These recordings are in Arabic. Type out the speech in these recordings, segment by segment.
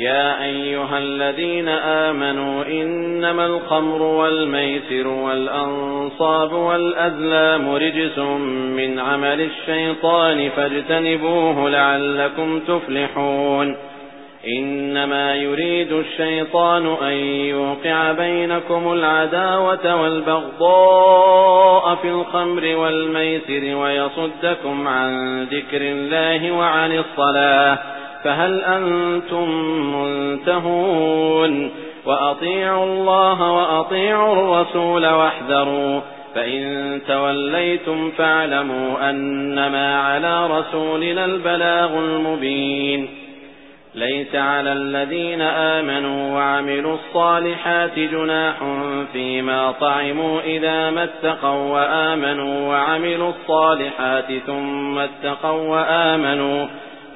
يا أيها الذين آمنوا إنما الخمر والميسر والأنصاب والأذلام رجس من عمل الشيطان فاجتنبوه لعلكم تفلحون إنما يريد الشيطان أن يوقع بينكم العداوة والبغضاء في الخمر والميسر ويصدكم عن ذكر الله وعن الصلاة فهل أنتم منتهون؟ وأطيعوا الله وأطيعوا الرسول واحذروا فإن توليتم فاعلموا أنما على رسولنا البلاغ المبين. ليس على الذين آمنوا وعملوا الصالحات جناح فيما طعموا إذا ما اتقوا وآمنوا وعملوا الصالحات ثم اتقوا وآمنوا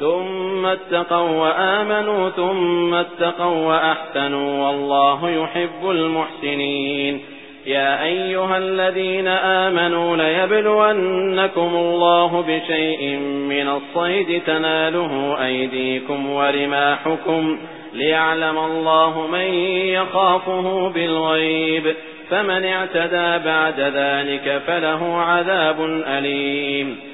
ثم اتقوا وآمنوا ثم اتقوا وأحسنوا والله يحب المحسنين. يا أيها الذين آمنوا ليبلونكم الله بشيء من الصيد تناله أيديكم ورماحكم ليعلم الله من يخافه بالغيب. فمن اعتدى بعد ذلك فله عذاب أليم.